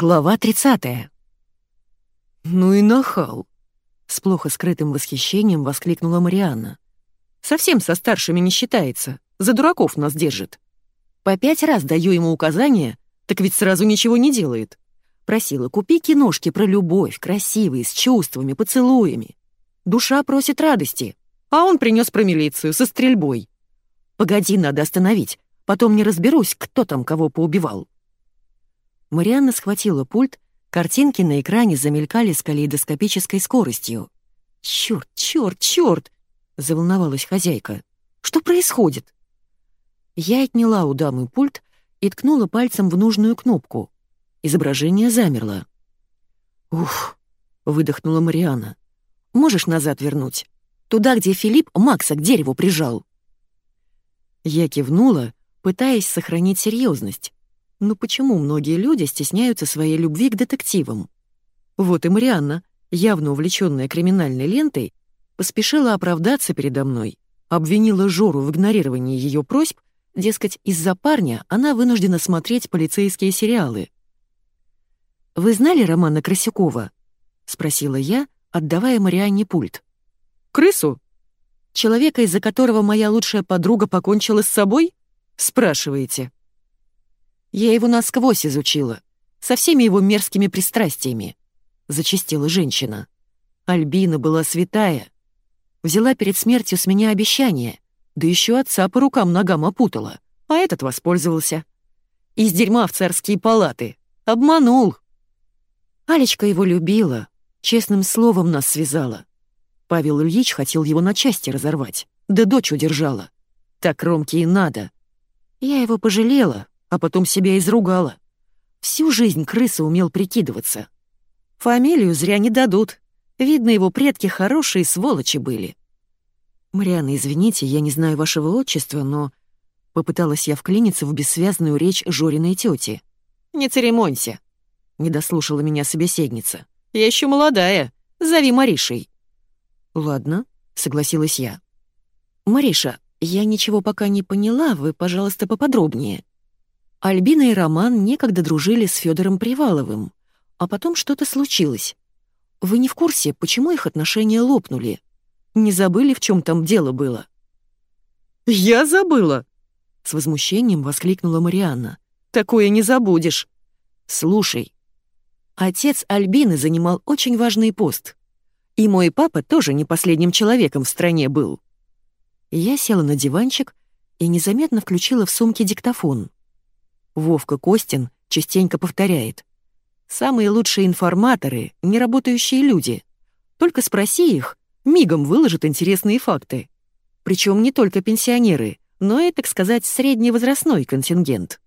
Глава 30. «Ну и нахал!» — с плохо скрытым восхищением воскликнула Марианна. «Совсем со старшими не считается, за дураков нас держит. По пять раз даю ему указания, так ведь сразу ничего не делает. Просила, купи киношки про любовь, красивые, с чувствами, поцелуями. Душа просит радости, а он принес про милицию со стрельбой. Погоди, надо остановить, потом не разберусь, кто там кого поубивал». Марианна схватила пульт, картинки на экране замелькали с калейдоскопической скоростью. «Чёрт, чёрт, чёрт!» — заволновалась хозяйка. «Что происходит?» Я отняла у дамы пульт и ткнула пальцем в нужную кнопку. Изображение замерло. «Уф!» — выдохнула Марианна. «Можешь назад вернуть? Туда, где Филипп Макса к дереву прижал». Я кивнула, пытаясь сохранить серьезность. Но почему многие люди стесняются своей любви к детективам? Вот и Марианна, явно увлеченная криминальной лентой, поспешила оправдаться передо мной, обвинила Жору в игнорировании ее просьб, дескать, из-за парня она вынуждена смотреть полицейские сериалы. «Вы знали Романа Красюкова?» — спросила я, отдавая Марианне пульт. «Крысу? Человека, из-за которого моя лучшая подруга покончила с собой? Спрашиваете?» Я его насквозь изучила, со всеми его мерзкими пристрастиями», — зачастила женщина. Альбина была святая. Взяла перед смертью с меня обещание, да еще отца по рукам-ногам опутала, а этот воспользовался. Из дерьма в царские палаты. Обманул. Алечка его любила, честным словом нас связала. Павел Ильич хотел его на части разорвать, да дочь удержала. Так Ромке и надо. Я его пожалела, а потом себя изругала. Всю жизнь крыса умел прикидываться. Фамилию зря не дадут. Видно, его предки хорошие сволочи были. «Марианна, извините, я не знаю вашего отчества, но...» Попыталась я вклиниться в бессвязную речь Жориной тети. «Не церемонься», — не дослушала меня собеседница. «Я еще молодая. Зови Маришей». «Ладно», — согласилась я. «Мариша, я ничего пока не поняла, вы, пожалуйста, поподробнее». Альбина и Роман некогда дружили с Федором Приваловым, а потом что-то случилось. Вы не в курсе, почему их отношения лопнули? Не забыли, в чем там дело было?» «Я забыла!» — с возмущением воскликнула Марианна. «Такое не забудешь!» «Слушай, отец Альбины занимал очень важный пост. И мой папа тоже не последним человеком в стране был». Я села на диванчик и незаметно включила в сумке диктофон. Вовка Костин частенько повторяет. «Самые лучшие информаторы — неработающие люди. Только спроси их, мигом выложат интересные факты. Причем не только пенсионеры, но и, так сказать, средневозрастной контингент.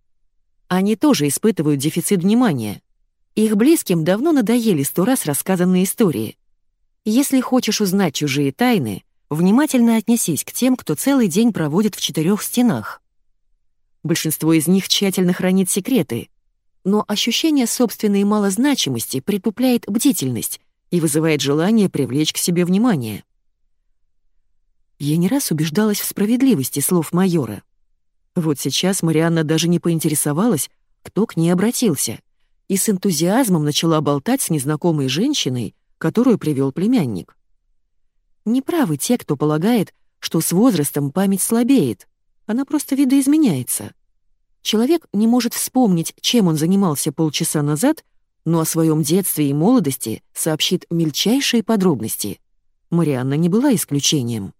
Они тоже испытывают дефицит внимания. Их близким давно надоели сто раз рассказанные истории. Если хочешь узнать чужие тайны, внимательно отнесись к тем, кто целый день проводит в четырех стенах. Большинство из них тщательно хранит секреты, но ощущение собственной малозначимости притупляет бдительность и вызывает желание привлечь к себе внимание. Я не раз убеждалась в справедливости слов майора. Вот сейчас Марианна даже не поинтересовалась, кто к ней обратился, и с энтузиазмом начала болтать с незнакомой женщиной, которую привел племянник. Неправы те, кто полагает, что с возрастом память слабеет. Она просто видоизменяется. Человек не может вспомнить, чем он занимался полчаса назад, но о своем детстве и молодости сообщит мельчайшие подробности. Марианна не была исключением.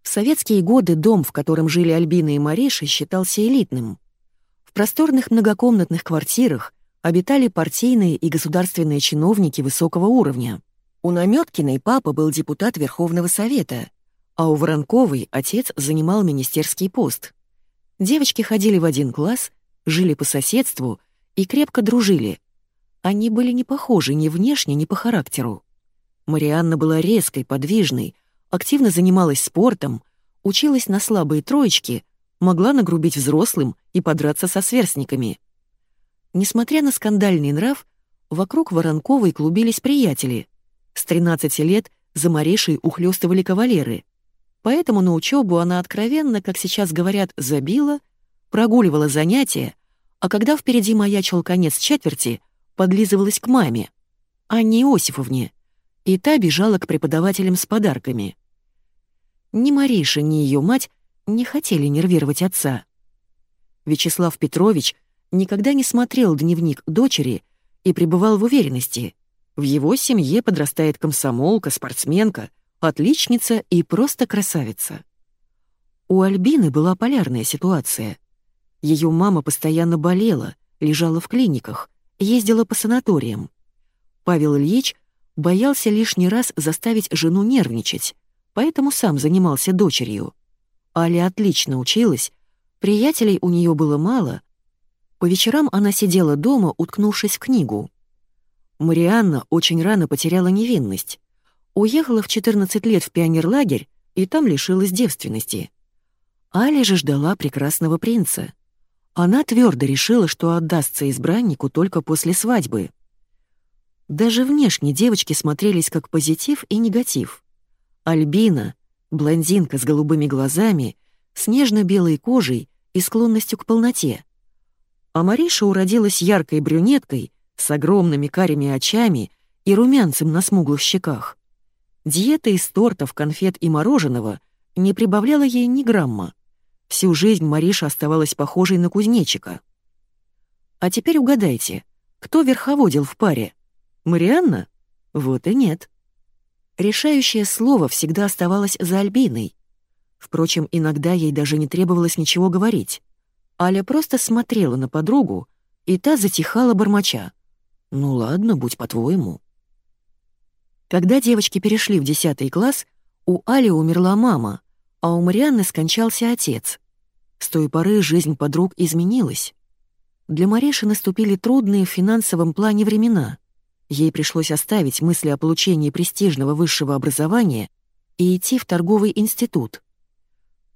В советские годы дом, в котором жили Альбина и Мариша, считался элитным. В просторных многокомнатных квартирах обитали партийные и государственные чиновники высокого уровня. У Намёткиной папа был депутат Верховного Совета, а у Воронковой отец занимал министерский пост. Девочки ходили в один класс, жили по соседству и крепко дружили. Они были не похожи ни внешне, ни по характеру. Марианна была резкой, подвижной, активно занималась спортом, училась на слабые троечки, могла нагрубить взрослым и подраться со сверстниками. Несмотря на скандальный нрав, вокруг Воронковой клубились приятели. С 13 лет за Маришей ухлёстывали кавалеры. Поэтому на учебу она откровенно, как сейчас говорят, забила, прогуливала занятия, а когда впереди маячил конец четверти, подлизывалась к маме, Анне Иосифовне, и та бежала к преподавателям с подарками. Ни Мариша, ни ее мать не хотели нервировать отца. Вячеслав Петрович никогда не смотрел дневник дочери и пребывал в уверенности. В его семье подрастает комсомолка, спортсменка, отличница и просто красавица. У Альбины была полярная ситуация. Ее мама постоянно болела, лежала в клиниках, ездила по санаториям. Павел Ильич боялся лишний раз заставить жену нервничать, поэтому сам занимался дочерью. Аля отлично училась, приятелей у нее было мало. По вечерам она сидела дома, уткнувшись в книгу. Марианна очень рано потеряла невинность. Уехала в 14 лет в пионерлагерь и там лишилась девственности. Аля же ждала прекрасного принца. Она твердо решила, что отдастся избраннику только после свадьбы. Даже внешне девочки смотрелись как позитив и негатив. Альбина, блондинка с голубыми глазами, с нежно-белой кожей и склонностью к полноте. А Мариша уродилась яркой брюнеткой с огромными карими очами и румянцем на смуглых щеках. Диета из тортов, конфет и мороженого не прибавляла ей ни грамма. Всю жизнь Мариша оставалась похожей на кузнечика. А теперь угадайте, кто верховодил в паре? Марианна? Вот и нет. Решающее слово всегда оставалось за Альбиной. Впрочем, иногда ей даже не требовалось ничего говорить. Аля просто смотрела на подругу, и та затихала бормоча. «Ну ладно, будь по-твоему». Когда девочки перешли в десятый класс, у Али умерла мама, а у Марианны скончался отец. С той поры жизнь подруг изменилась. Для Мареши наступили трудные в финансовом плане времена. Ей пришлось оставить мысли о получении престижного высшего образования и идти в торговый институт.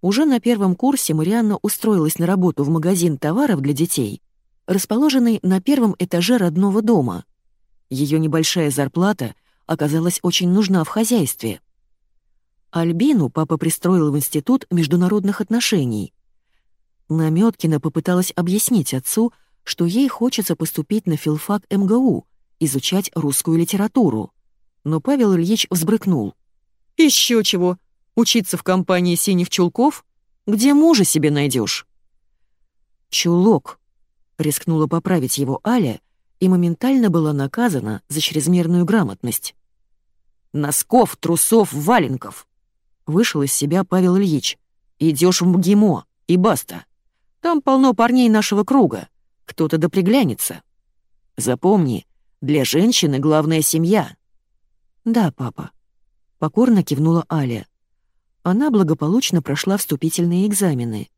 Уже на первом курсе Марианна устроилась на работу в магазин товаров для детей, расположенный на первом этаже родного дома. Ее небольшая зарплата оказалась очень нужна в хозяйстве — Альбину папа пристроил в Институт международных отношений. Намёткина попыталась объяснить отцу, что ей хочется поступить на филфак МГУ, изучать русскую литературу. Но Павел Ильич взбрыкнул. «Ещё чего? Учиться в компании синих чулков? Где мужа себе найдёшь?» «Чулок», — рискнула поправить его Аля и моментально была наказана за чрезмерную грамотность. «Носков, трусов, валенков», Вышел из себя Павел Ильич. Идешь в МГИМО, и баста. Там полно парней нашего круга. Кто-то да приглянется. Запомни, для женщины главная семья». «Да, папа», — покорно кивнула Аля. Она благополучно прошла вступительные экзамены.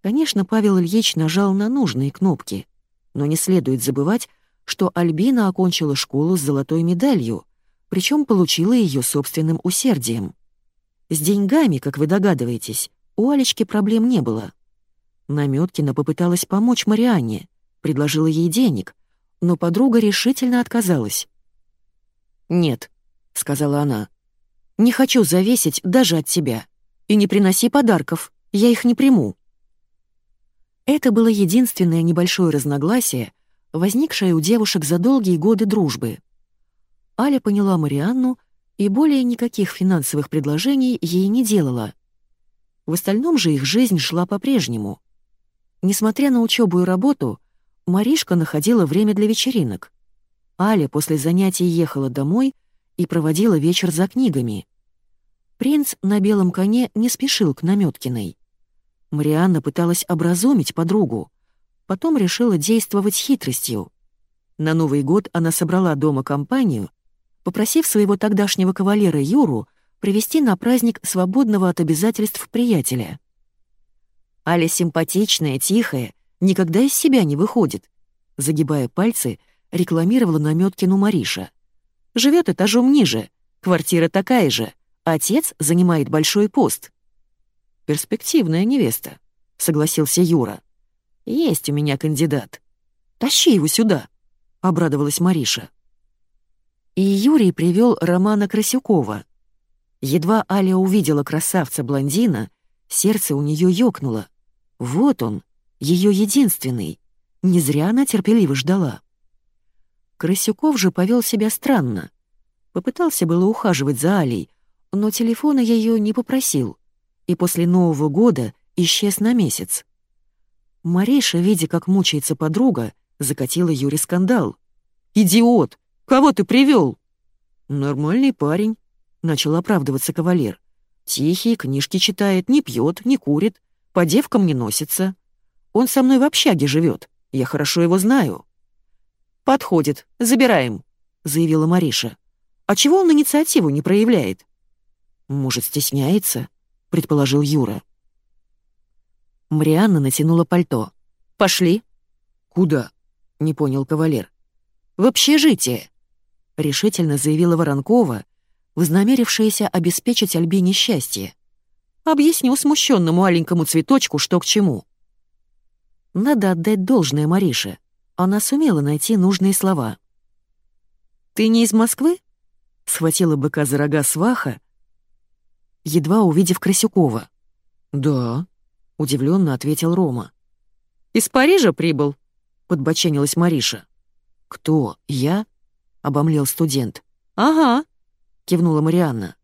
Конечно, Павел Ильич нажал на нужные кнопки, но не следует забывать, что Альбина окончила школу с золотой медалью, причем получила ее собственным усердием. С деньгами, как вы догадываетесь, у Алечки проблем не было. Намёткина попыталась помочь Марианне, предложила ей денег, но подруга решительно отказалась. «Нет», — сказала она, — «не хочу зависеть даже от тебя. И не приноси подарков, я их не приму». Это было единственное небольшое разногласие, возникшее у девушек за долгие годы дружбы. Аля поняла Марианну и более никаких финансовых предложений ей не делала. В остальном же их жизнь шла по-прежнему. Несмотря на учебу и работу, Маришка находила время для вечеринок. Аля после занятий ехала домой и проводила вечер за книгами. Принц на белом коне не спешил к Намёткиной. Марианна пыталась образумить подругу, потом решила действовать хитростью. На Новый год она собрала дома компанию попросив своего тогдашнего кавалера Юру привести на праздник свободного от обязательств приятеля. Аля симпатичная, тихая, никогда из себя не выходит. Загибая пальцы, рекламировала Намёткину Мариша. Живет этажом ниже, квартира такая же, отец занимает большой пост. «Перспективная невеста», — согласился Юра. «Есть у меня кандидат. Тащи его сюда», — обрадовалась Мариша. И Юрий привел Романа Красюкова. Едва Аля увидела красавца-блондина, сердце у нее ёкнуло. Вот он, ее единственный. Не зря она терпеливо ждала. Крысюков же повел себя странно. Попытался было ухаживать за Алей, но телефона ее не попросил, и после Нового года исчез на месяц. Мариша, видя, как мучается подруга, закатила Юре скандал. «Идиот! Кого ты привел? «Нормальный парень», — начал оправдываться кавалер. «Тихий, книжки читает, не пьет, не курит, по девкам не носится. Он со мной в общаге живет, я хорошо его знаю». «Подходит, забираем», — заявила Мариша. «А чего он инициативу не проявляет?» «Может, стесняется?» — предположил Юра. Марианна натянула пальто. «Пошли». «Куда?» — не понял кавалер. «В общежитие», — решительно заявила Воронкова, вознамерившаяся обеспечить Альбине счастье. «Объясню смущенному маленькому цветочку, что к чему». Надо отдать должное Марише. Она сумела найти нужные слова. «Ты не из Москвы?» — схватила быка за рога сваха, едва увидев Красюкова. «Да», удивленно ответил Рома. «Из Парижа прибыл?» — подбоченилась Мариша. «Кто? Я?» — обомлел студент. «Ага», — кивнула Марианна.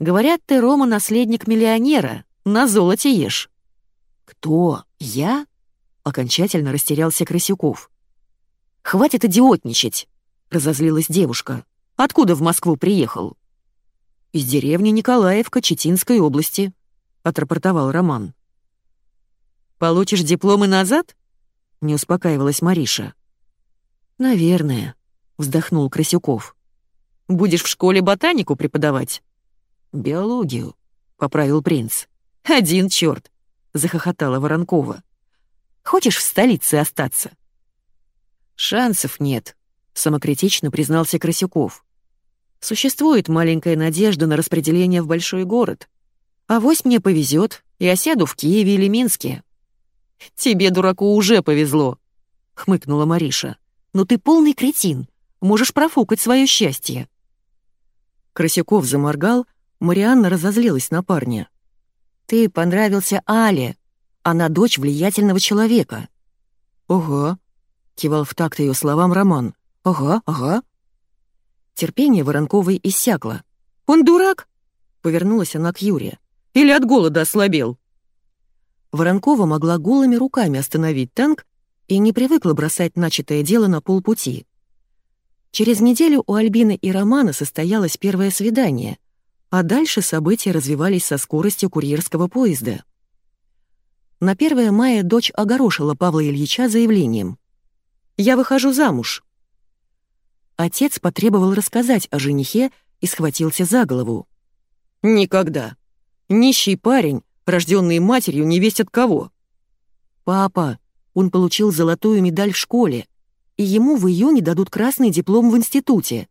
«Говорят, ты, Рома, наследник миллионера, на золоте ешь». «Кто? Я?» — окончательно растерялся Красюков. «Хватит идиотничать!» — разозлилась девушка. «Откуда в Москву приехал?» «Из деревни Николаевка Читинской области», — отрапортовал Роман. Получишь дипломы назад?» — не успокаивалась Мариша. «Наверное», — вздохнул Красюков. «Будешь в школе ботанику преподавать?» «Биологию», — поправил принц. «Один черт!» — захохотала Воронкова. «Хочешь в столице остаться?» «Шансов нет», — самокритично признался Красюков. «Существует маленькая надежда на распределение в большой город. А вось мне повезет, и осяду в Киеве или Минске. «Тебе, дураку, уже повезло», — хмыкнула Мариша. «Но ты полный кретин, можешь профукать свое счастье». Красюков заморгал, Марианна разозлилась на парня. «Ты понравился Але, она дочь влиятельного человека». «Ага», — кивал в такт ее словам Роман. «Ага, ага». Терпение Воронковой иссякло. «Он дурак?» — повернулась она к Юре. «Или от голода ослабел?» Воронкова могла голыми руками остановить танк и не привыкла бросать начатое дело на полпути. Через неделю у Альбины и Романа состоялось первое свидание, а дальше события развивались со скоростью курьерского поезда. На 1 мая дочь огорошила Павла Ильича заявлением. «Я выхожу замуж». Отец потребовал рассказать о женихе и схватился за голову. «Никогда. Нищий парень, рожденные матерью невесть от кого. Папа, он получил золотую медаль в школе, и ему в июне дадут красный диплом в институте.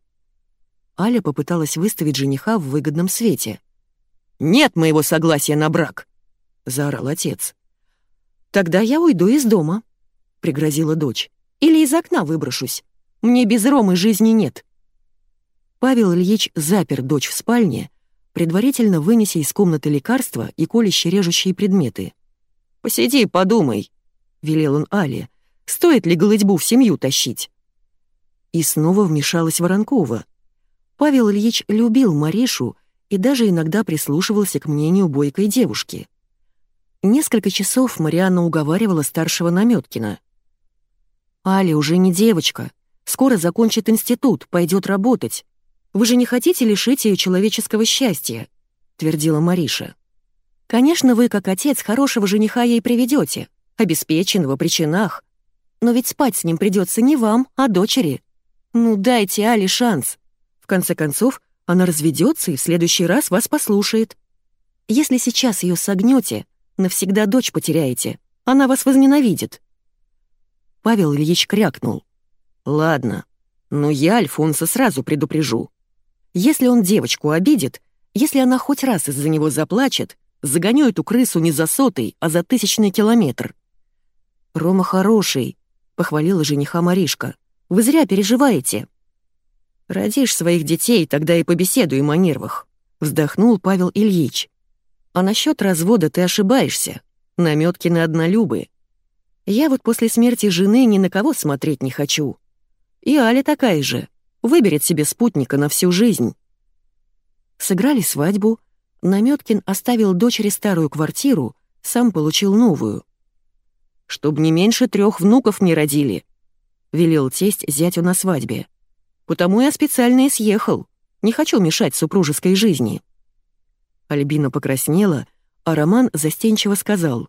Аля попыталась выставить жениха в выгодном свете. «Нет моего согласия на брак!» — заорал отец. «Тогда я уйду из дома», — пригрозила дочь. «Или из окна выброшусь. Мне без Ромы жизни нет». Павел Ильич запер дочь в спальне, предварительно вынеся из комнаты лекарства и колюще-режущие предметы. «Посиди и подумай», — велел он Але, — «стоит ли голытьбу в семью тащить?» И снова вмешалась Воронкова. Павел Ильич любил Маришу и даже иногда прислушивался к мнению бойкой девушки. Несколько часов Марианна уговаривала старшего Намёткина. «Аля уже не девочка, скоро закончит институт, пойдет работать. Вы же не хотите лишить ее человеческого счастья», — твердила Мариша. «Конечно, вы, как отец, хорошего жениха ей приведете, обеспеченного при чинах. Но ведь спать с ним придется не вам, а дочери. Ну дайте Али шанс. В конце концов, она разведется и в следующий раз вас послушает. Если сейчас ее согнете, навсегда дочь потеряете. Она вас возненавидит». Павел Ильич крякнул. «Ладно, но я Альфонса сразу предупрежу. Если он девочку обидит, если она хоть раз из-за него заплачет, загоню эту крысу не за сотый, а за тысячный километр. «Рома хороший», — похвалила жениха Маришка. «Вы зря переживаете». «Родишь своих детей, тогда и побеседуем о нервах», — вздохнул Павел Ильич. «А насчет развода ты ошибаешься. Намётки на однолюбы. Я вот после смерти жены ни на кого смотреть не хочу. И Аля такая же, выберет себе спутника на всю жизнь. Сыграли свадьбу, Намёткин оставил дочери старую квартиру, сам получил новую. «Чтоб не меньше трех внуков не родили», — велел тесть зятю на свадьбе. «Потому я специально и съехал. Не хочу мешать супружеской жизни». Альбина покраснела, а Роман застенчиво сказал.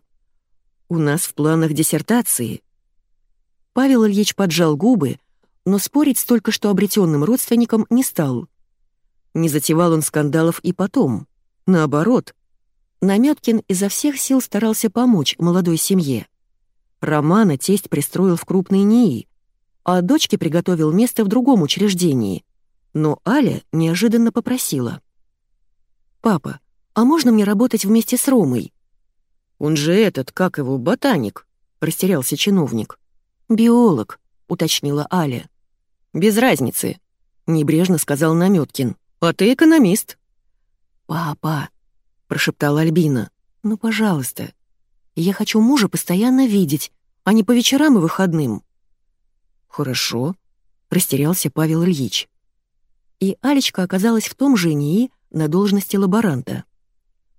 «У нас в планах диссертации». Павел Ильич поджал губы, но спорить с только что обретенным родственником не стал. Не затевал он скандалов и потом. Наоборот, Намёткин изо всех сил старался помочь молодой семье. Романа тесть пристроил в крупный НИИ, а дочке приготовил место в другом учреждении. Но Аля неожиданно попросила. «Папа, а можно мне работать вместе с Ромой?» «Он же этот, как его, ботаник», — растерялся чиновник. «Биолог», — уточнила Аля. «Без разницы», — небрежно сказал Намёткин. «А ты экономист». «Папа», — прошептала Альбина, — «ну, пожалуйста. Я хочу мужа постоянно видеть, а не по вечерам и выходным». «Хорошо», — растерялся Павел Ильич. И Алечка оказалась в том же НИИ на должности лаборанта.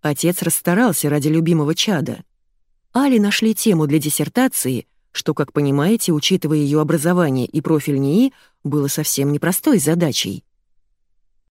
Отец расстарался ради любимого чада. Али нашли тему для диссертации, что, как понимаете, учитывая ее образование и профиль НИИ, было совсем непростой задачей.